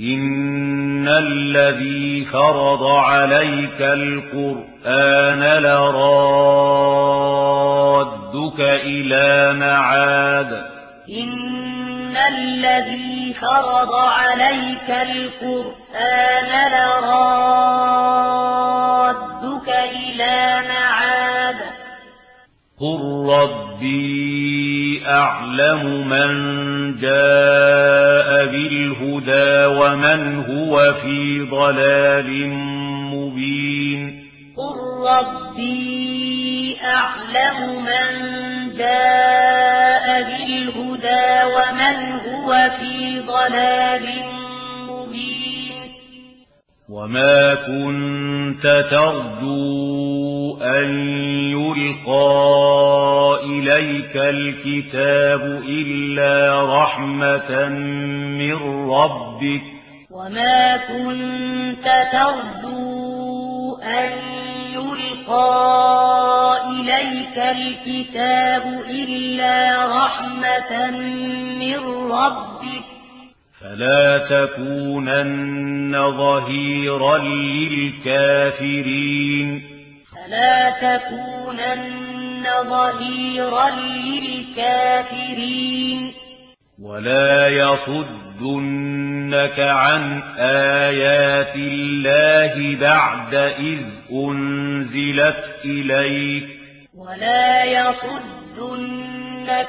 إن الذي فرض عليك القرآن لرادك إلى معاد إن الذي فرض عليك القرآن لرادك إلى معاد قل ربي أعلم من جاء بالهدى ومن هو في ضلال مبين قل ربي أعلم من جاء بالهدى ومن هو في ضلال وما كنت ترجو أن يلقى إليك الكتاب إلا رحمة من ربك وما كنت ترجو أن يلقى إليك الكتاب إلا رحمة من ربك فلا تكونن ظهيرا للكافرين فلا تكونن ظهيرا للكافرين ولا يصدنك عن آيات الله بعد إذ أنزلت إليك ولا يصدنك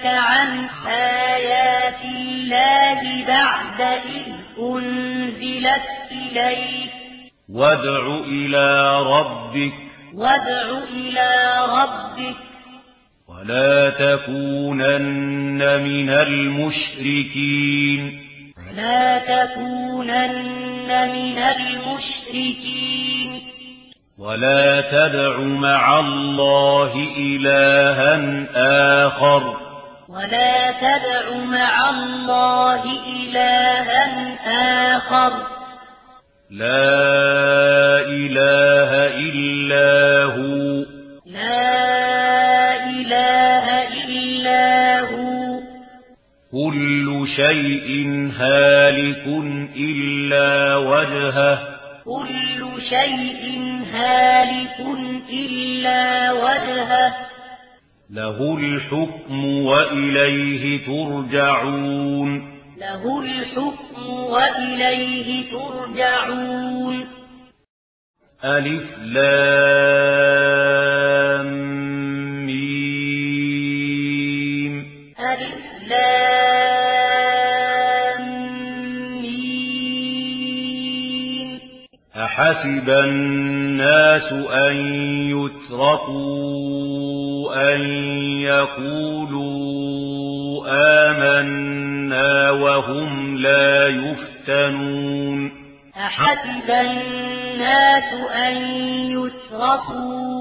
عن آيات الله بعد إذ أنزلت إليك وادع إلى ربك وادع إلى ربك ولا تكونن من المشركين ولا تكونن من المشركين ولا تدع مع الله إلها آخر ولا تدع مع الله إلها آخر لا كل شيء هالك إلا وجهه. كل شيء هالك إلا وجهه. له الحكم وإليه ترجعون. له الحكم وإليه ترجعون. ألف لام أَحَسِبَ النَّاسُ أَن يُتْرَكُوا أَن يَقُولُوا آمَنَّا وَهُمْ لَا يُفْتَنُونَ. أَحَسِبَ النَّاسُ أَن يُتْرَكُوا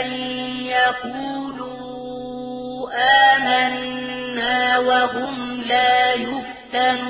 أَن يَقُولُوا آمَنَّا وَهُمْ لَا يُفْتَنُونَ.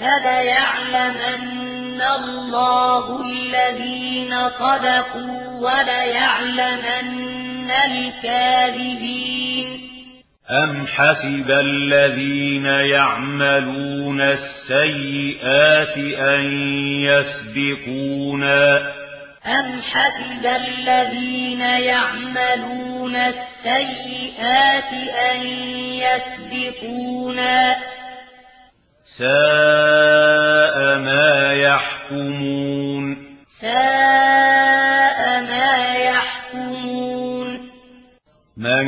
فليعلمن الله الذين صدقوا وليعلمن الكاذبين أم حسب الذين يعملون السيئات أن يسبقونا أم حسب الذين يعملون السيئات أن يسبقونا ساء ما يحكمون. ساء ما يحكمون. من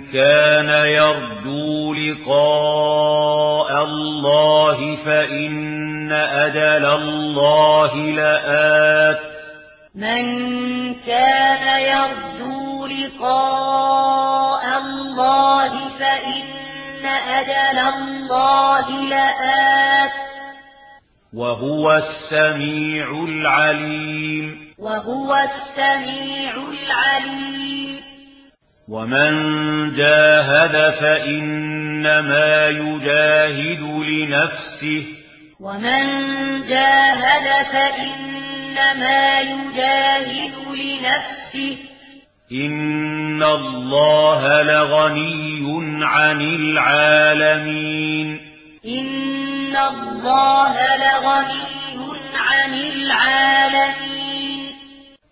كان يرجو لقاء الله فإن أجل الله لآت. من كان يرجو لقاء الله فإن أجل الله لآت وهو السميع العليم وهو السميع العليم ومن جاهد فإنما يجاهد لنفسه ومن جاهد فإنما يجاهد لنفسه إن الله لغني عن العالمين إن الله لغني عن العالمين